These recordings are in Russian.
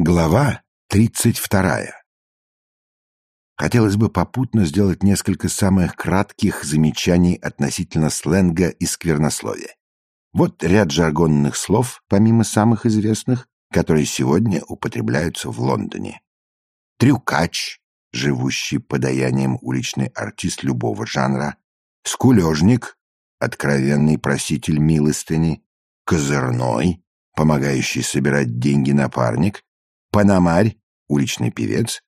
Глава тридцать вторая. Хотелось бы попутно сделать несколько самых кратких замечаний относительно сленга и сквернословия. Вот ряд жаргонных слов, помимо самых известных, которые сегодня употребляются в Лондоне. Трюкач, живущий подаянием уличный артист любого жанра. Скулежник, откровенный проситель милостыни. Козырной, помогающий собирать деньги напарник. Панамарь, уличный певец.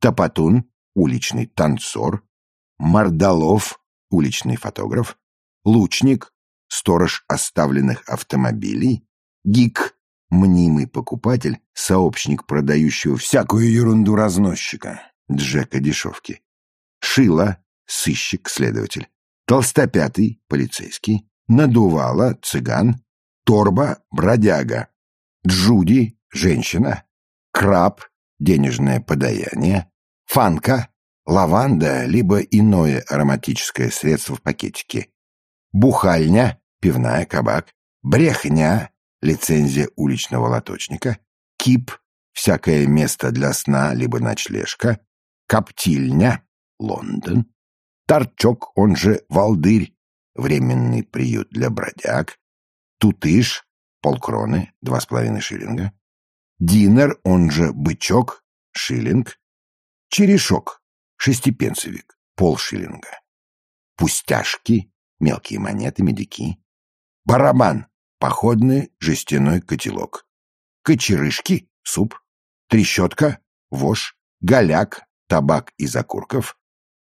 Топотун, уличный танцор. Мордалов, уличный фотограф. Лучник, сторож оставленных автомобилей. Гик, мнимый покупатель, сообщник продающего всякую ерунду разносчика, Джека Дешевки. Шила, сыщик-следователь. Толстопятый, полицейский. Надувала, цыган. Торба, бродяга. Джуди, женщина. Краб, денежное подаяние. Фанка, лаванда, либо иное ароматическое средство в пакетике. Бухальня, пивная, кабак. Брехня, лицензия уличного лоточника, кип, всякое место для сна либо ночлежка, коптильня, Лондон, торчок, он же волдырь, временный приют для бродяг, тутыш, полкроны, два с половиной шиллинга, динер, он же бычок, шиллинг, черешок, шестипенцевик, полшиллинга, пустяшки, мелкие монеты, медики, барабан, походный жестяной котелок, кочерышки, суп, трещотка, вож, голяк, табак из окурков,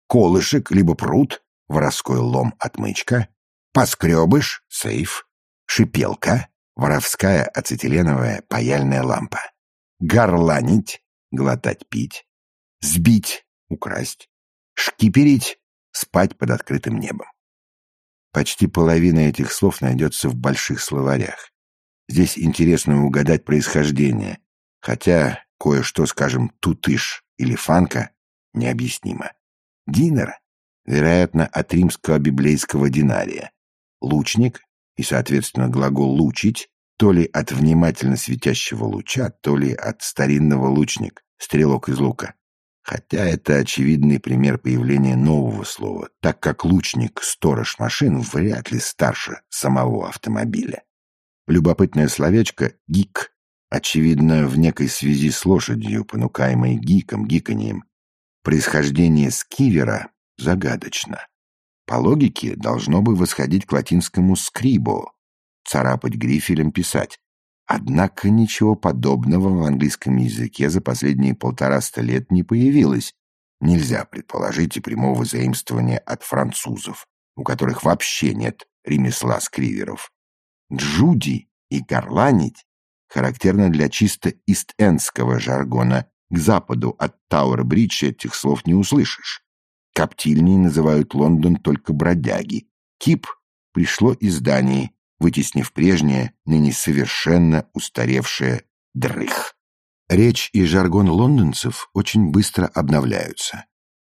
колышек либо пруд, воровской лом-отмычка, поскребыш, сейф, шипелка, воровская ацетиленовая паяльная лампа, горланить, глотать пить, сбить, украсть, шкиперить, спать под открытым небом. Почти половина этих слов найдется в больших словарях. Здесь интересно угадать происхождение, хотя кое-что, скажем, тутыш или фанка, необъяснимо. Динер, вероятно, от римского библейского динария. Лучник, и, соответственно, глагол «лучить», то ли от внимательно светящего луча, то ли от старинного лучник, стрелок из лука. Хотя это очевидный пример появления нового слова, так как лучник, сторож машин, вряд ли старше самого автомобиля. Любопытное словечко «гик», очевидно, в некой связи с лошадью, понукаемой гиком, гиканьем. Происхождение скивера загадочно. По логике должно бы восходить к латинскому «скрибо» — царапать грифелем, писать. Однако ничего подобного в английском языке за последние полтораста лет не появилось. Нельзя предположить и прямого заимствования от французов, у которых вообще нет ремесла скриверов. Джуди и горланить характерно для чисто ист-эндского жаргона. К западу от Тауэр-Бридж этих слов не услышишь. Коптильней называют Лондон только бродяги. Кип пришло из Дании, вытеснив прежнее, ныне совершенно устаревшее дрых. Речь и жаргон лондонцев очень быстро обновляются.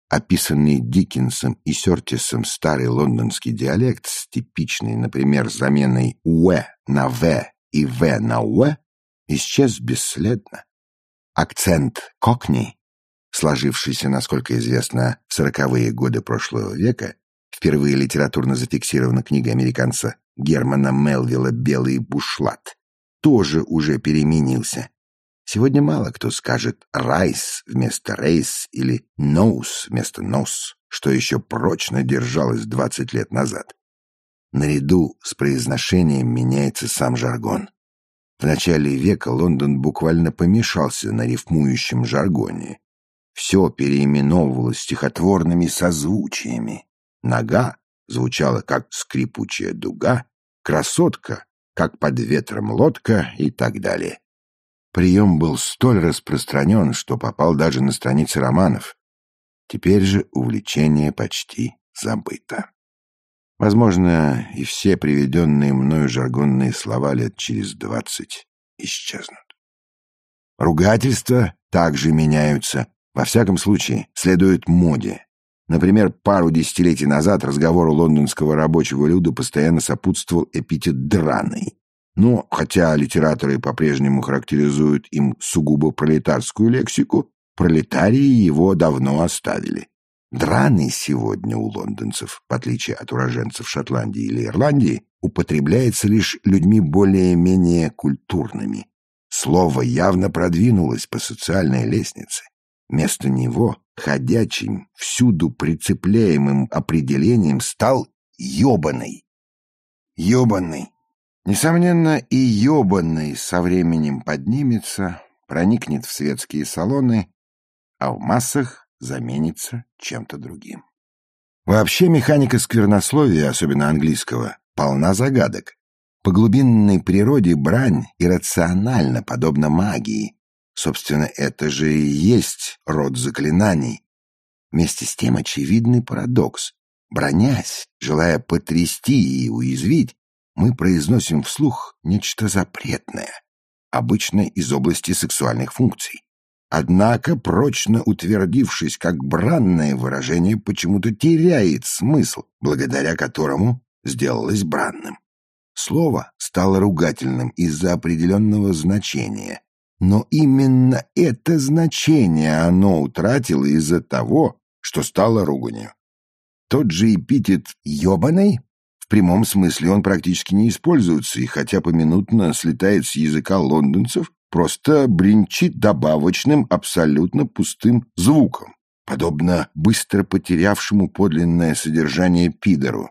Описанный Диккенсом и Сёртисом старый лондонский диалект с типичной, например, заменой «уэ» на «в» и «в» на «уэ исчез бесследно. Акцент «кокни», сложившийся, насколько известно, в сороковые годы прошлого века, впервые литературно зафиксирована книга американца Германа Мелвилла «Белый бушлат» тоже уже переменился. Сегодня мало кто скажет «райс» вместо «рейс» или «ноус» вместо «нос», что еще прочно держалось двадцать лет назад. Наряду с произношением меняется сам жаргон. В начале века Лондон буквально помешался на рифмующем жаргоне. Все переименовывалось стихотворными созвучиями. Нога звучала как скрипучая дуга, красотка, как под ветром лодка и так далее. Прием был столь распространен, что попал даже на страницы романов. Теперь же увлечение почти забыто. Возможно, и все приведенные мною жаргонные слова лет через двадцать исчезнут. Ругательства также меняются, во всяком случае, следуют моде. Например, пару десятилетий назад разговору лондонского рабочего люда постоянно сопутствовал эпитет «драный». Но хотя литераторы по-прежнему характеризуют им сугубо пролетарскую лексику, пролетарии его давно оставили. Драный сегодня у лондонцев, в отличие от уроженцев Шотландии или Ирландии, употребляется лишь людьми более-менее культурными. Слово явно продвинулось по социальной лестнице. Вместо него ходячим, всюду прицепляемым определением стал «ёбаный». «Ёбаный». Несомненно, и «ёбаный» со временем поднимется, проникнет в светские салоны, а в массах заменится чем-то другим. Вообще механика сквернословия, особенно английского, полна загадок. По глубинной природе брань иррациональна, подобно магии. Собственно, это же и есть род заклинаний. Вместе с тем очевидный парадокс. Бронясь, желая потрясти и уязвить, мы произносим вслух нечто запретное, обычно из области сексуальных функций. Однако, прочно утвердившись как бранное выражение, почему-то теряет смысл, благодаря которому сделалось бранным. Слово стало ругательным из-за определенного значения, но именно это значение оно утратило из-за того, что стало руганью. Тот же эпитет «ёбаный» в прямом смысле он практически не используется, и хотя поминутно слетает с языка лондонцев, просто бренчит добавочным, абсолютно пустым звуком, подобно быстро потерявшему подлинное содержание пидору,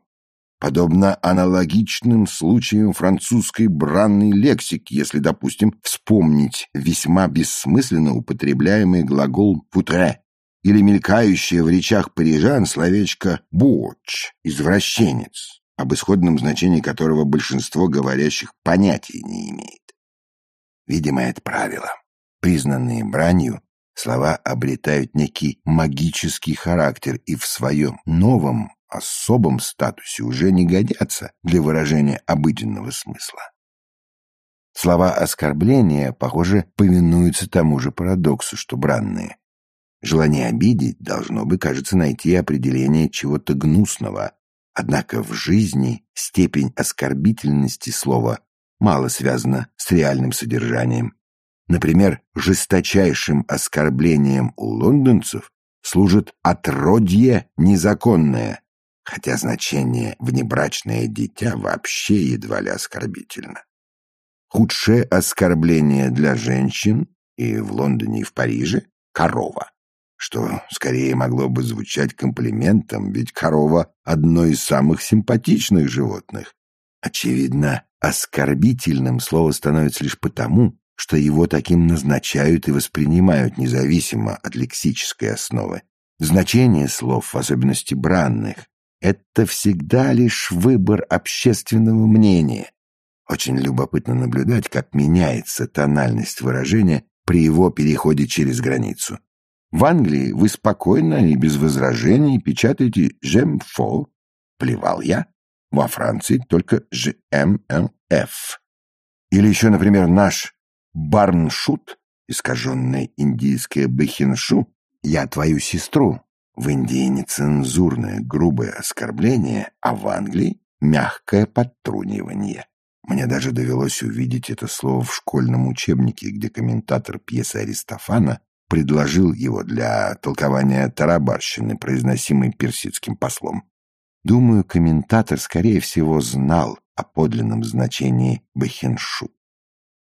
подобно аналогичным случаям французской бранной лексики, если, допустим, вспомнить весьма бессмысленно употребляемый глагол «путре» или мелькающее в речах парижан словечко «боч» — «извращенец», об исходном значении которого большинство говорящих понятия не имеет. Видимо, это правило. Признанные бранью, слова обретают некий магический характер и в своем новом, особом статусе уже не годятся для выражения обыденного смысла. Слова оскорбления, похоже, повинуются тому же парадоксу, что бранные. Желание обидеть должно бы, кажется, найти определение чего-то гнусного, однако в жизни степень оскорбительности слова мало связано с реальным содержанием. Например, жесточайшим оскорблением у лондонцев служит отродье незаконное, хотя значение «внебрачное дитя» вообще едва ли оскорбительно. Худшее оскорбление для женщин и в Лондоне, и в Париже — корова, что скорее могло бы звучать комплиментом, ведь корова — одно из самых симпатичных животных. Очевидно, Оскорбительным слово становится лишь потому, что его таким назначают и воспринимают независимо от лексической основы. Значение слов, в особенности бранных, это всегда лишь выбор общественного мнения. Очень любопытно наблюдать, как меняется тональность выражения при его переходе через границу. В Англии вы спокойно и без возражений печатаете «j'aime faux» — плевал я, во Франции только ЖМЛФ. Или еще, например, наш Барншут, искаженное индийское Бехиншу, «Я твою сестру». В Индии нецензурное грубое оскорбление, а в Англии мягкое подтрунивание. Мне даже довелось увидеть это слово в школьном учебнике, где комментатор пьесы Аристофана предложил его для толкования тарабарщины, произносимой персидским послом. Думаю, комментатор, скорее всего, знал о подлинном значении бахеншу.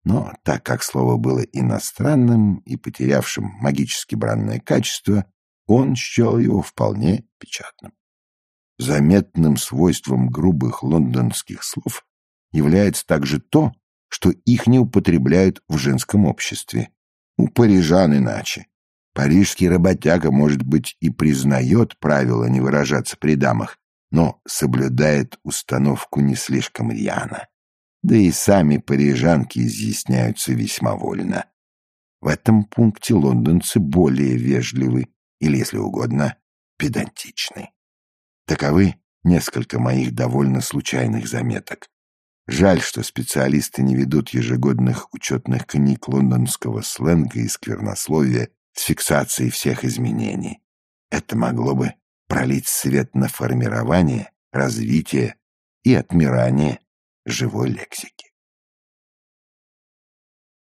Но так как слово было иностранным и потерявшим магически бранное качество, он счел его вполне печатным. Заметным свойством грубых лондонских слов является также то, что их не употребляют в женском обществе. У парижан иначе. Парижский работяга, может быть, и признает правило не выражаться при дамах, но соблюдает установку не слишком рьяно. Да и сами парижанки изъясняются весьма вольно. В этом пункте лондонцы более вежливы или, если угодно, педантичны. Таковы несколько моих довольно случайных заметок. Жаль, что специалисты не ведут ежегодных учетных книг лондонского сленга и сквернословия с фиксацией всех изменений. Это могло бы пролить свет на формирование, развитие и отмирание живой лексики.